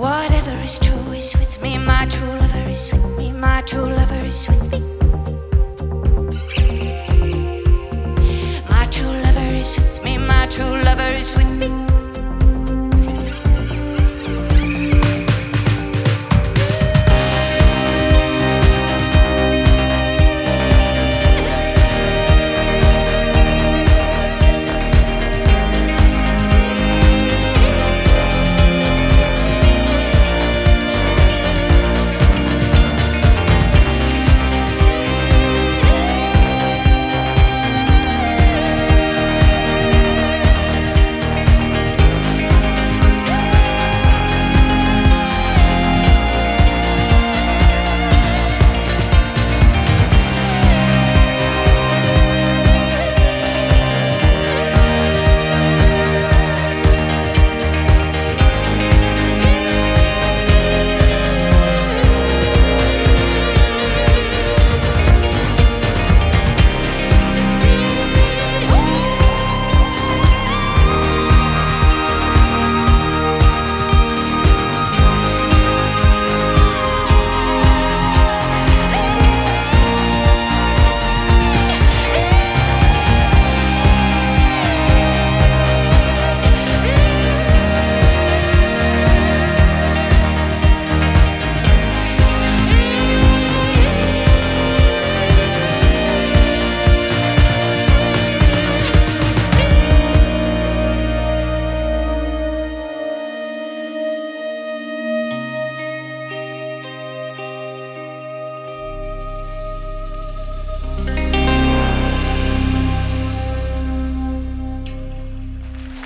Whatever is true is with me, my true lover is with me, my true lover is with me.